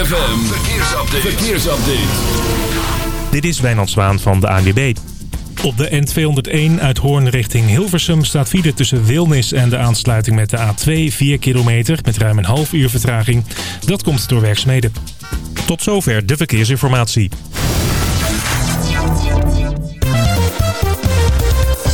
ZFM, verkeersupdate. verkeersupdate. Dit is Wijnand Zwaan van de ANWB. Op de N201 uit Hoorn richting Hilversum staat file tussen Wilnis en de aansluiting met de A2 4 kilometer met ruim een half uur vertraging. Dat komt door werkzaamheden. Tot zover de verkeersinformatie.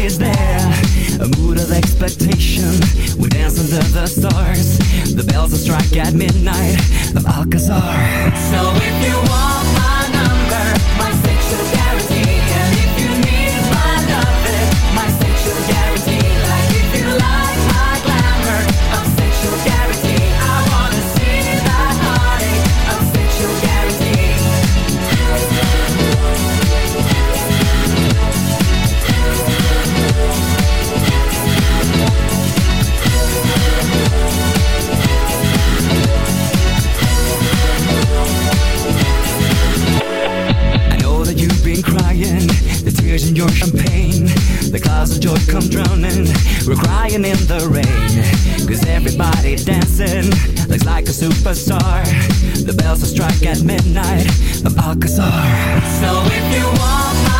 Everybody's there. A mood of expectation, we dance under the stars. The bells will strike at midnight of Alcazar. So if you want my number, my sexual that crying, the tears in your champagne. The clouds of joy come drowning, we're crying in the rain. Cause everybody dancing looks like a superstar. The bells will strike at midnight the Alcazar. So if you want my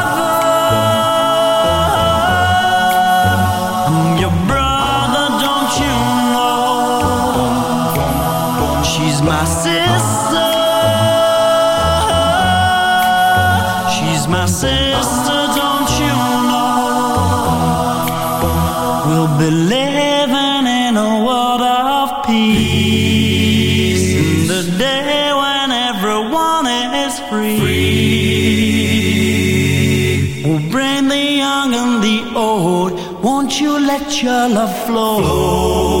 She's my sister, don't you know? We'll be living in a world of peace. peace. the day when everyone is free. We'll bring the young and the old. Won't you let your love flow.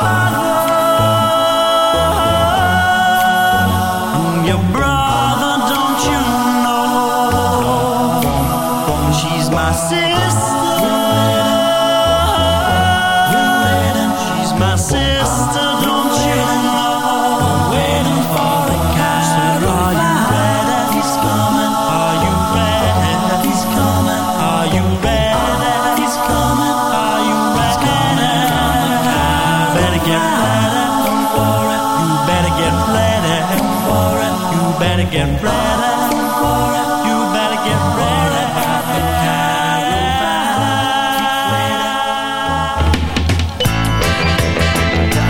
get ready for it. You better get ready for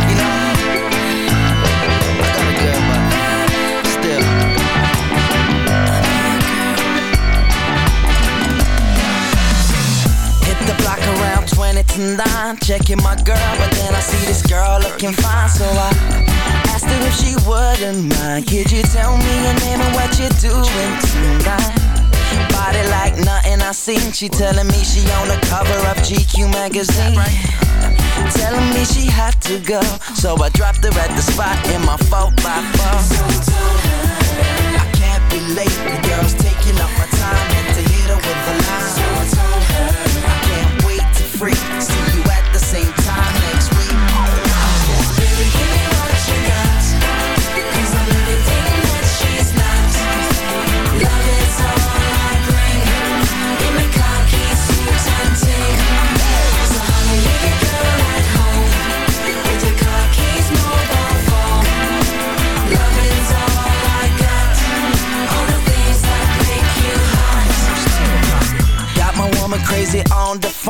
You know, I got a still. Hit the block around 20 to 9, checking my girl, but then I see this girl looking fine, so I if she wouldn't mind. Could you tell me your name and what you're doing tonight? Body like nothing I seen. She telling me she on the cover of GQ magazine. Telling me she had to go, so I dropped her at the spot in my 4 by 4 I can't be late, the girl's taking up my time, had to hit her with the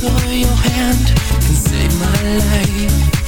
for your hand can save my life.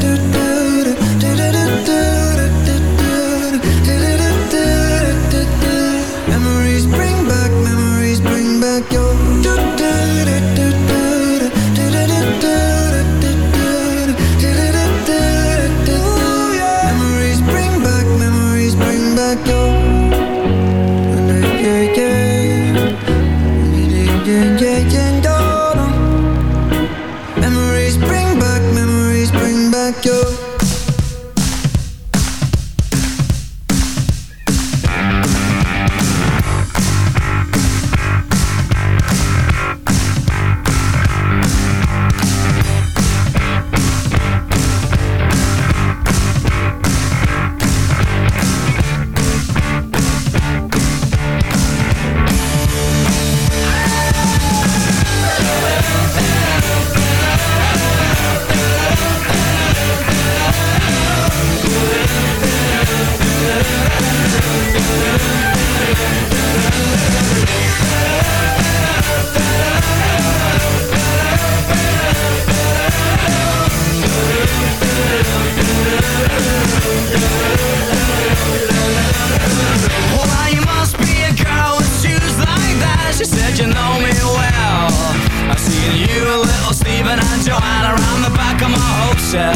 Stephen around the back of my hotel.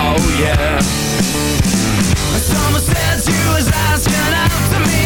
Oh yeah. Someone said you was asking out to me,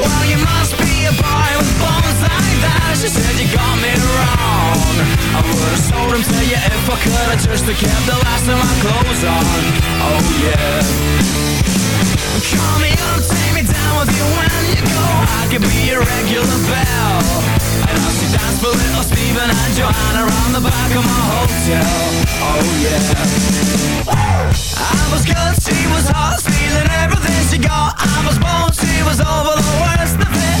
Well, you must a boy with bones like that. She said you got me wrong. I would've sold him to you if I could. I just kept the last of my clothes on. Oh yeah. Call me up, take me down with you when you go. I could be your regular bell. And I'll see dance little Stephen and Joanna around the back of my hotel. Oh yeah. I was good, she was hot, stealing everything she got. I was born, she was over the worst of it.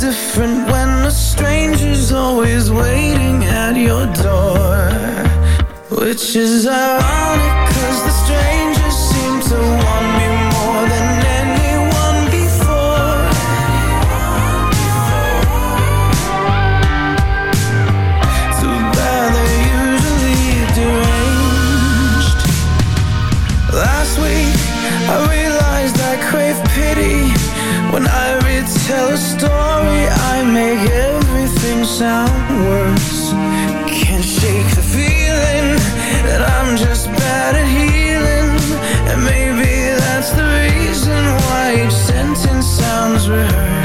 different when a stranger's always waiting at your door Which is ironic. rehearsed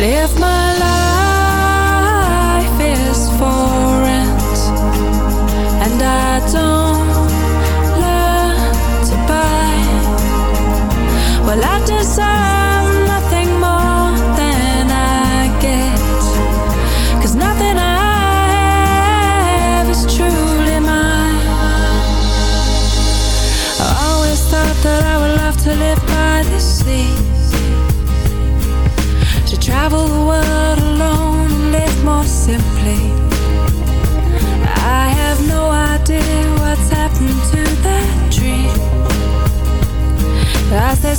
What if my